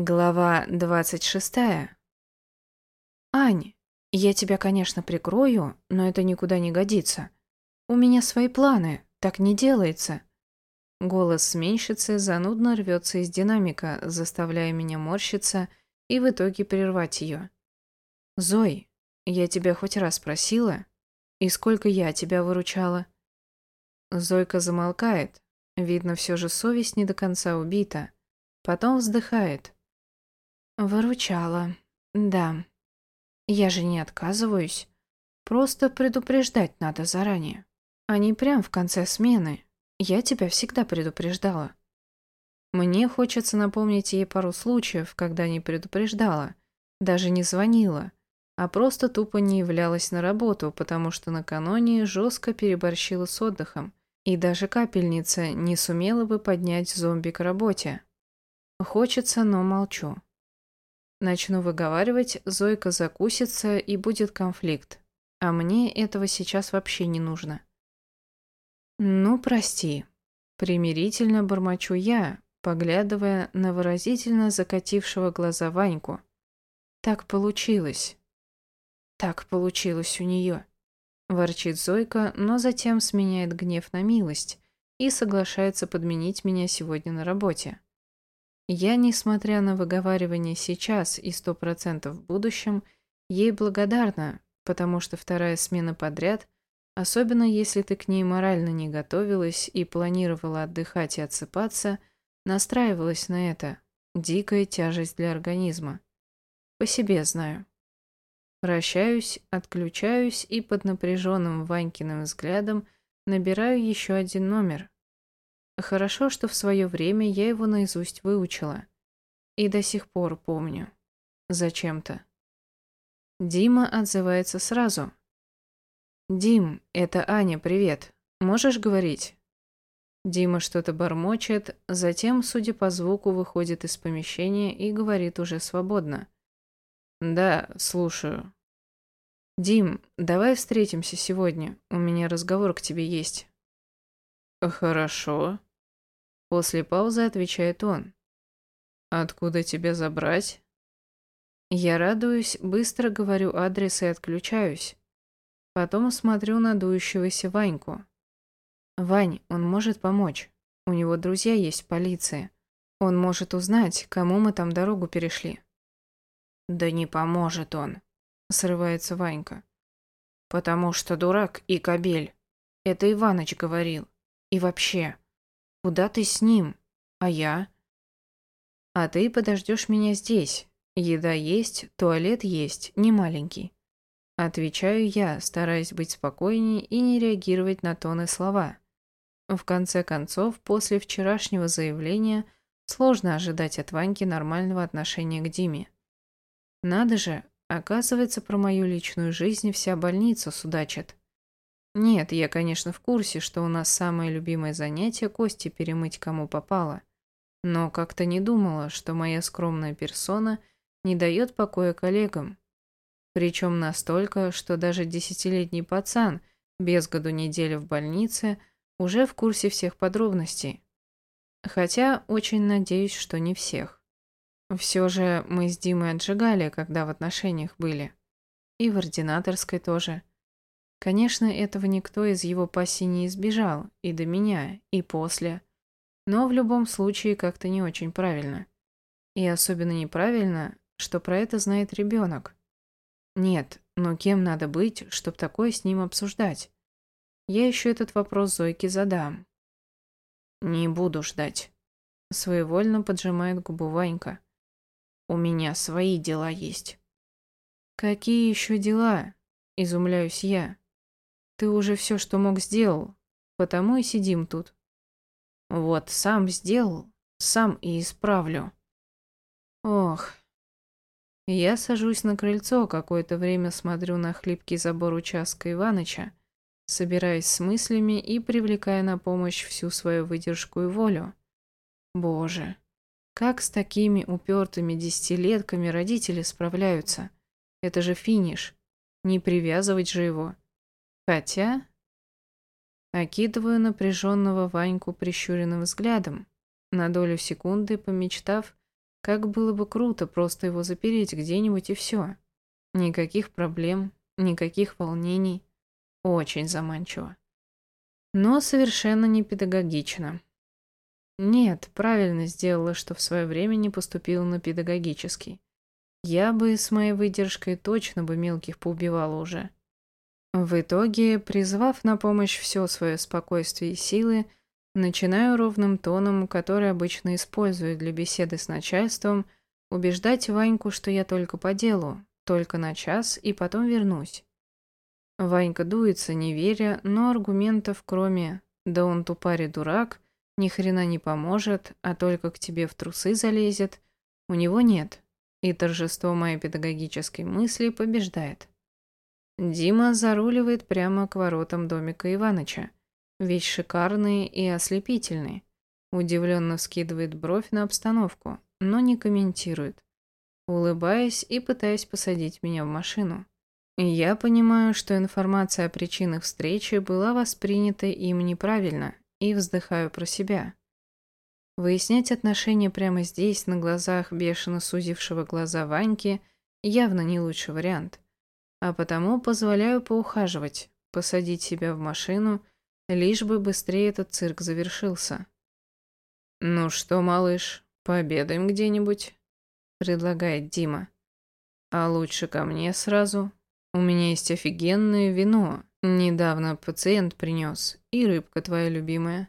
Глава двадцать шестая. «Ань, я тебя, конечно, прикрою, но это никуда не годится. У меня свои планы, так не делается». Голос сменщицы занудно рвется из динамика, заставляя меня морщиться и в итоге прервать ее. «Зой, я тебя хоть раз просила? И сколько я тебя выручала?» Зойка замолкает. Видно, все же совесть не до конца убита. Потом вздыхает. Выручала. Да. Я же не отказываюсь. Просто предупреждать надо заранее. А не прям в конце смены. Я тебя всегда предупреждала. Мне хочется напомнить ей пару случаев, когда не предупреждала, даже не звонила, а просто тупо не являлась на работу, потому что накануне жестко переборщила с отдыхом, и даже капельница не сумела бы поднять зомби к работе. Хочется, но молчу. Начну выговаривать, Зойка закусится и будет конфликт. А мне этого сейчас вообще не нужно. Ну, прости. Примирительно бормочу я, поглядывая на выразительно закатившего глаза Ваньку. Так получилось. Так получилось у нее. Ворчит Зойка, но затем сменяет гнев на милость и соглашается подменить меня сегодня на работе. Я, несмотря на выговаривание сейчас и сто процентов в будущем, ей благодарна, потому что вторая смена подряд, особенно если ты к ней морально не готовилась и планировала отдыхать и отсыпаться, настраивалась на это. Дикая тяжесть для организма. По себе знаю. Прощаюсь, отключаюсь и под напряженным Ванькиным взглядом набираю еще один номер, Хорошо, что в свое время я его наизусть выучила. И до сих пор помню. Зачем-то. Дима отзывается сразу. «Дим, это Аня, привет. Можешь говорить?» Дима что-то бормочет, затем, судя по звуку, выходит из помещения и говорит уже свободно. «Да, слушаю». «Дим, давай встретимся сегодня. У меня разговор к тебе есть». «Хорошо», После паузы отвечает он. «Откуда тебя забрать?» Я радуюсь, быстро говорю адрес и отключаюсь. Потом смотрю на дующегося Ваньку. «Вань, он может помочь. У него друзья есть в полиции. Он может узнать, кому мы там дорогу перешли». «Да не поможет он», — срывается Ванька. «Потому что дурак и кобель. Это Иваныч говорил. И вообще, Куда ты с ним? А я? А ты подождешь меня здесь. Еда есть, туалет есть, не маленький. Отвечаю я, стараясь быть спокойнее и не реагировать на тоны слова. В конце концов, после вчерашнего заявления сложно ожидать от Ваньки нормального отношения к Диме. Надо же, оказывается, про мою личную жизнь вся больница судачит. Нет, я, конечно, в курсе, что у нас самое любимое занятие – кости перемыть кому попало. Но как-то не думала, что моя скромная персона не дает покоя коллегам. Причем настолько, что даже десятилетний пацан, без году недели в больнице, уже в курсе всех подробностей. Хотя очень надеюсь, что не всех. Все же мы с Димой отжигали, когда в отношениях были. И в ординаторской тоже. Конечно, этого никто из его пассии не избежал, и до меня, и после. Но в любом случае как-то не очень правильно. И особенно неправильно, что про это знает ребенок. Нет, но кем надо быть, чтобы такое с ним обсуждать? Я еще этот вопрос Зойке задам. Не буду ждать. Своевольно поджимает губу Ванька. У меня свои дела есть. Какие еще дела? Изумляюсь я. Ты уже все, что мог, сделал, потому и сидим тут. Вот, сам сделал, сам и исправлю. Ох. Я сажусь на крыльцо, какое-то время смотрю на хлипкий забор участка Иваныча, собираясь с мыслями и привлекая на помощь всю свою выдержку и волю. Боже, как с такими упертыми десятилетками родители справляются? Это же финиш. Не привязывать же его. Хотя... Окидываю напряженного Ваньку прищуренным взглядом, на долю секунды помечтав, Как было бы круто просто его запереть где-нибудь и все. Никаких проблем, никаких волнений. Очень заманчиво. Но совершенно не педагогично. Нет, правильно сделала, что в свое время не поступила на педагогический. Я бы с моей выдержкой точно бы мелких поубивала уже. В итоге, призвав на помощь все свое спокойствие и силы, начинаю ровным тоном, который обычно использую для беседы с начальством, убеждать Ваньку, что я только по делу, только на час и потом вернусь. Ванька дуется, не веря, но аргументов кроме «да он тупарь дурак», ни хрена не поможет, а только к тебе в трусы залезет, у него нет. И торжество моей педагогической мысли побеждает. Дима заруливает прямо к воротам домика Иваныча. Весь шикарный и ослепительный. Удивленно вскидывает бровь на обстановку, но не комментирует. Улыбаясь и пытаясь посадить меня в машину. Я понимаю, что информация о причинах встречи была воспринята им неправильно, и вздыхаю про себя. Выяснять отношения прямо здесь, на глазах бешено сузившего глаза Ваньки, явно не лучший вариант. А потому позволяю поухаживать, посадить себя в машину, лишь бы быстрее этот цирк завершился. «Ну что, малыш, пообедаем где-нибудь?» – предлагает Дима. «А лучше ко мне сразу. У меня есть офигенное вино, Недавно пациент принес, и рыбка твоя любимая.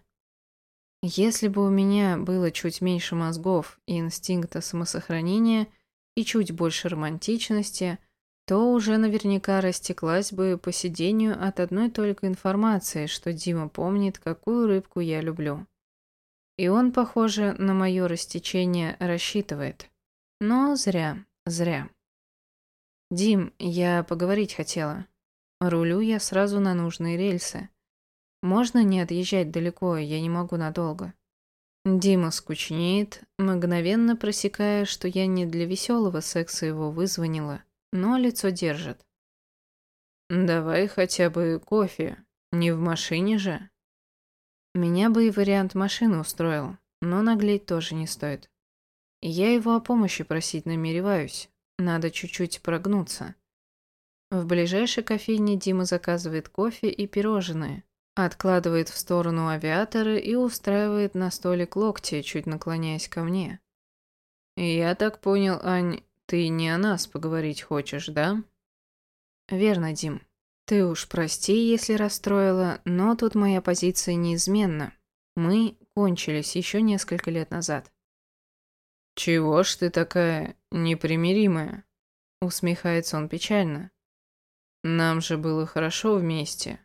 Если бы у меня было чуть меньше мозгов и инстинкта самосохранения, и чуть больше романтичности, то уже наверняка растеклась бы по сидению от одной только информации, что Дима помнит, какую рыбку я люблю. И он, похоже, на мое растечение рассчитывает. Но зря, зря. «Дим, я поговорить хотела», Рулю я сразу на нужные рельсы. Можно не отъезжать далеко, я не могу надолго. Дима скучнеет, мгновенно просекая, что я не для веселого секса его вызвонила, но лицо держит. «Давай хотя бы кофе, не в машине же». Меня бы и вариант машины устроил, но наглеть тоже не стоит. Я его о помощи просить намереваюсь, надо чуть-чуть прогнуться. В ближайшей кофейне Дима заказывает кофе и пирожные, откладывает в сторону авиаторы и устраивает на столик локти, чуть наклоняясь ко мне. «Я так понял, Ань, ты не о нас поговорить хочешь, да?» «Верно, Дим. Ты уж прости, если расстроила, но тут моя позиция неизменна. Мы кончились еще несколько лет назад». «Чего ж ты такая непримиримая?» Усмехается он печально. Нам же было хорошо вместе.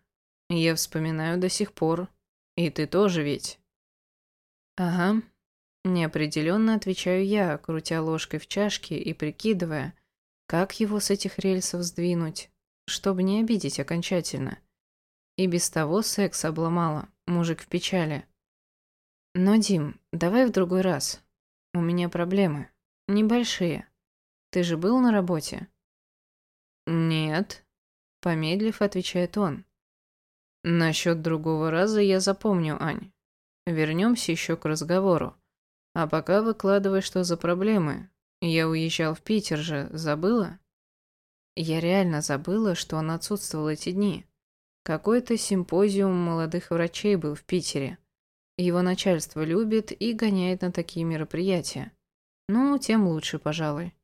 Я вспоминаю до сих пор. И ты тоже ведь. Ага. Неопределенно отвечаю я, крутя ложкой в чашке и прикидывая, как его с этих рельсов сдвинуть, чтобы не обидеть окончательно. И без того секс обломала, мужик в печали. Но, Дим, давай в другой раз. У меня проблемы. Небольшие. Ты же был на работе? Нет. Помедлив, отвечает он. Насчет другого раза я запомню, Ань. Вернемся еще к разговору. А пока выкладывай, что за проблемы. Я уезжал в Питер же, забыла? Я реально забыла, что он отсутствовал эти дни. Какой-то симпозиум молодых врачей был в Питере. Его начальство любит и гоняет на такие мероприятия. Ну, тем лучше, пожалуй.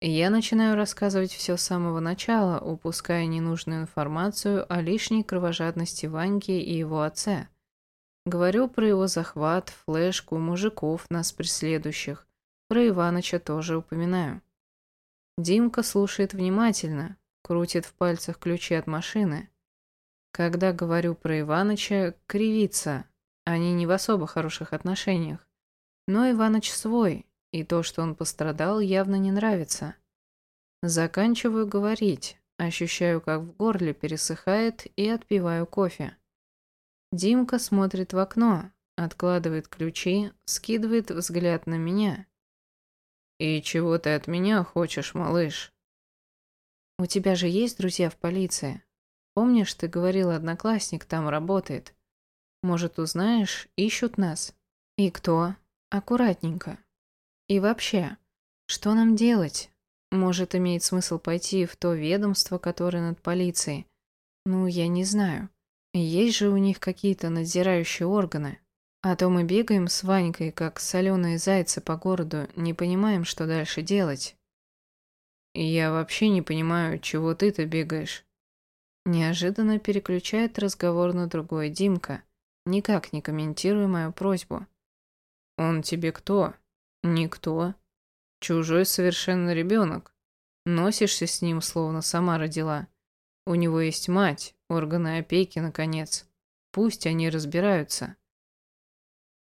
Я начинаю рассказывать все с самого начала, упуская ненужную информацию о лишней кровожадности Ваньки и его отце. Говорю про его захват, флешку, мужиков, нас преследующих. Про Иваныча тоже упоминаю. Димка слушает внимательно, крутит в пальцах ключи от машины. Когда говорю про Иваныча, кривится. Они не в особо хороших отношениях. Но Иваныч свой, и то, что он пострадал, явно не нравится. Заканчиваю говорить, ощущаю, как в горле пересыхает и отпиваю кофе. Димка смотрит в окно, откладывает ключи, скидывает взгляд на меня. «И чего ты от меня хочешь, малыш?» «У тебя же есть друзья в полиции? Помнишь, ты говорил, одноклассник там работает? Может, узнаешь, ищут нас? И кто? Аккуратненько». И вообще, что нам делать? Может, имеет смысл пойти в то ведомство, которое над полицией? Ну, я не знаю. Есть же у них какие-то надзирающие органы. А то мы бегаем с Ванькой, как соленые зайцы по городу, не понимаем, что дальше делать. Я вообще не понимаю, чего ты-то бегаешь. Неожиданно переключает разговор на другой Димка, никак не комментируя мою просьбу. Он тебе кто? Никто. Чужой совершенно ребенок. Носишься с ним, словно сама родила. У него есть мать, органы опеки, наконец. Пусть они разбираются.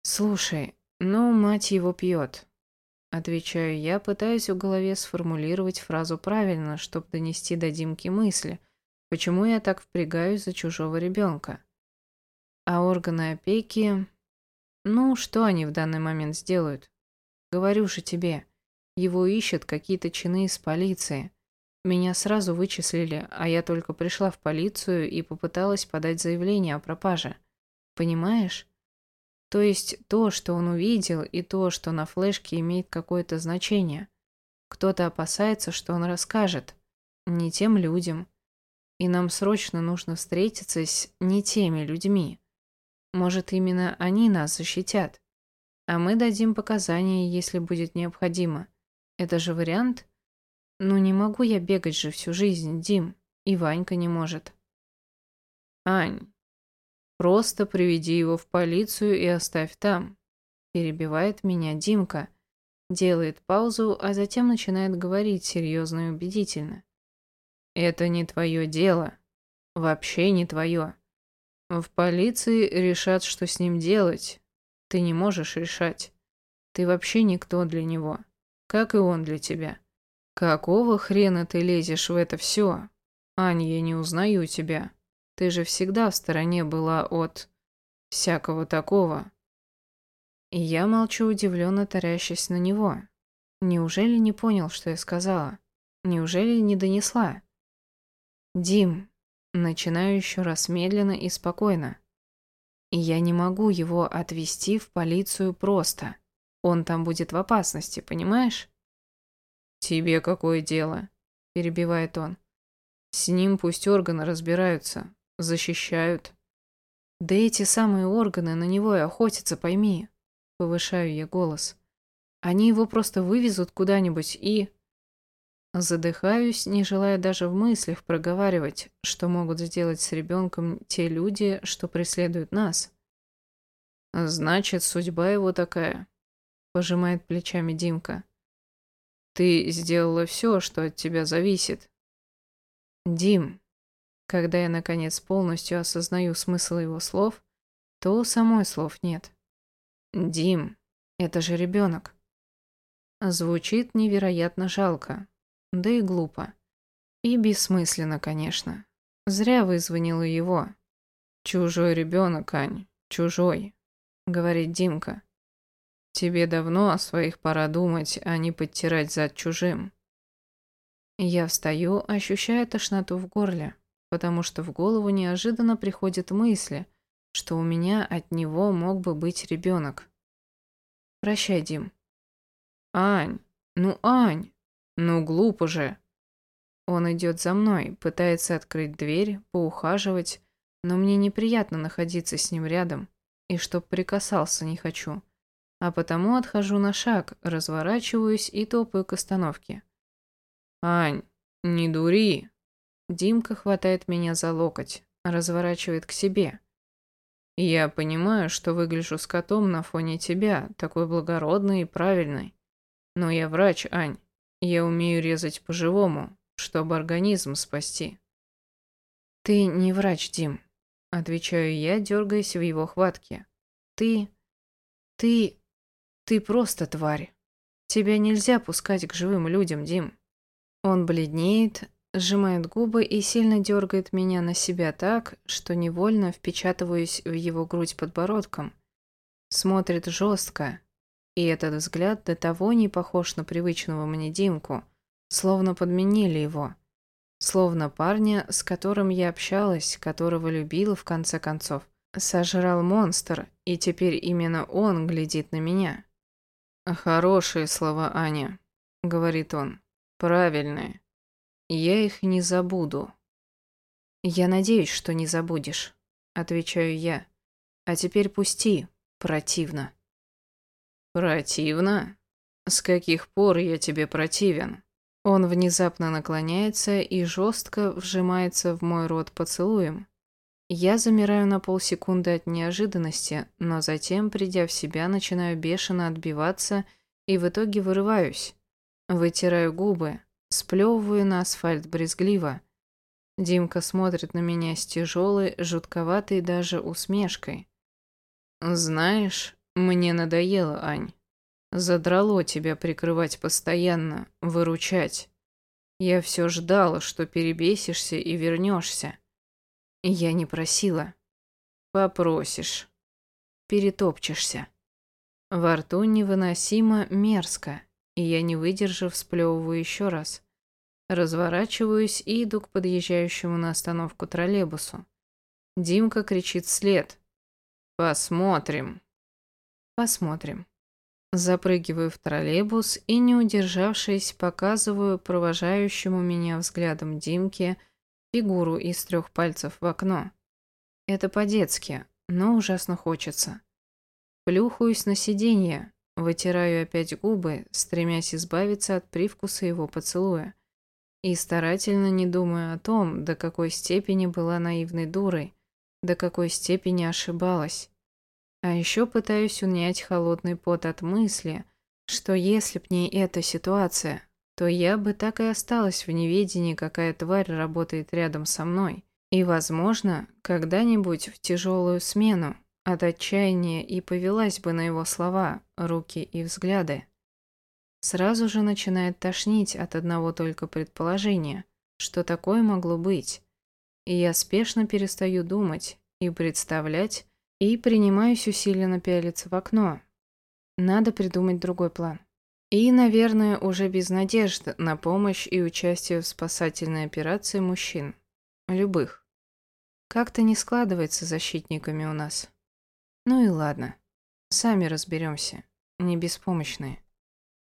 «Слушай, ну, мать его пьет», — отвечаю я, пытаясь в голове сформулировать фразу правильно, чтобы донести до Димки мысли, почему я так впрягаюсь за чужого ребенка. А органы опеки... Ну, что они в данный момент сделают? Говорю же тебе, его ищут какие-то чины из полиции. Меня сразу вычислили, а я только пришла в полицию и попыталась подать заявление о пропаже. Понимаешь? То есть то, что он увидел, и то, что на флешке имеет какое-то значение. Кто-то опасается, что он расскажет. Не тем людям. И нам срочно нужно встретиться с не теми людьми. Может, именно они нас защитят. А мы дадим показания, если будет необходимо. Это же вариант? Ну не могу я бегать же всю жизнь, Дим. И Ванька не может. Ань, Просто приведи его в полицию и оставь там. Перебивает меня Димка. Делает паузу, а затем начинает говорить серьезно и убедительно. Это не твое дело. Вообще не твое. В полиции решат, что с ним делать. Ты не можешь решать. Ты вообще никто для него. Как и он для тебя. Какого хрена ты лезешь в это все? Аня, я не узнаю тебя. Ты же всегда в стороне была от... всякого такого. И я молчу удивленно тарящись на него. Неужели не понял, что я сказала? Неужели не донесла? Дим, начинаю еще раз медленно и спокойно. И я не могу его отвезти в полицию просто. Он там будет в опасности, понимаешь? «Тебе какое дело?» – перебивает он. «С ним пусть органы разбираются защищают. Да эти самые органы на него и охотятся, пойми. Повышаю я голос. Они его просто вывезут куда-нибудь и... Задыхаюсь, не желая даже в мыслях проговаривать, что могут сделать с ребенком те люди, что преследуют нас. Значит, судьба его такая, пожимает плечами Димка. Ты сделала все, что от тебя зависит. Дим, когда я, наконец, полностью осознаю смысл его слов, то самой слов нет. «Дим, это же ребенок». Звучит невероятно жалко, да и глупо. И бессмысленно, конечно. Зря вызвонила его. «Чужой ребенок, Ань, чужой», — говорит Димка. «Тебе давно о своих пора думать, а не подтирать зад чужим». Я встаю, ощущая тошноту в горле потому что в голову неожиданно приходят мысли, что у меня от него мог бы быть ребенок. Прощай, Дим. Ань, ну Ань, ну глупо же. Он идет за мной, пытается открыть дверь, поухаживать, но мне неприятно находиться с ним рядом, и чтоб прикасался не хочу. А потому отхожу на шаг, разворачиваюсь и топаю к остановке. «Ань, не дури!» Димка хватает меня за локоть, разворачивает к себе. Я понимаю, что выгляжу с котом на фоне тебя, такой благородный и правильный. Но я врач, Ань. Я умею резать по-живому, чтобы организм спасти. Ты не врач, Дим, отвечаю я, дергаясь в его хватке. Ты... ты... ты просто тварь. Тебя нельзя пускать к живым людям, Дим. Он бледнеет, сжимает губы и сильно дергает меня на себя так, что невольно впечатываюсь в его грудь подбородком. Смотрит жестко, и этот взгляд до того не похож на привычного мне Димку, словно подменили его. Словно парня, с которым я общалась, которого любила в конце концов. Сожрал монстр, и теперь именно он глядит на меня. Хорошие слова, Аня, говорит он. Правильные. Я их не забуду. Я надеюсь, что не забудешь, отвечаю я. А теперь пусти, противно. Противно? С каких пор я тебе противен? Он внезапно наклоняется и жестко вжимается в мой рот поцелуем. Я замираю на полсекунды от неожиданности, но затем, придя в себя, начинаю бешено отбиваться и в итоге вырываюсь. Вытираю губы, сплевываю на асфальт брезгливо. Димка смотрит на меня с тяжелой, жутковатой даже усмешкой. «Знаешь, мне надоело, Ань. Задрало тебя прикрывать постоянно, выручать. Я все ждала, что перебесишься и вернешься. Я не просила. Попросишь. Перетопчешься. Во рту невыносимо мерзко, и я, не выдержав, сплевываю еще раз. Разворачиваюсь и иду к подъезжающему на остановку троллейбусу. Димка кричит вслед. «Посмотрим». «Посмотрим». Запрыгиваю в троллейбус и, не удержавшись, показываю провожающему меня взглядом Димке – фигуру из трех пальцев в окно. Это по-детски, но ужасно хочется. Плюхаюсь на сиденье, вытираю опять губы, стремясь избавиться от привкуса его поцелуя. И старательно не думаю о том, до какой степени была наивной дурой, до какой степени ошибалась. А еще пытаюсь унять холодный пот от мысли, что если б не эта ситуация, то я бы так и осталась в неведении, какая тварь работает рядом со мной. И, возможно, когда-нибудь в тяжелую смену от отчаяния и повелась бы на его слова, руки и взгляды. Сразу же начинает тошнить от одного только предположения, что такое могло быть. И я спешно перестаю думать и представлять, и принимаюсь усиленно пялиться в окно. Надо придумать другой план. И, наверное, уже без надежд на помощь и участие в спасательной операции мужчин. Любых. Как-то не складывается защитниками у нас. Ну и ладно. Сами разберемся. Не беспомощные.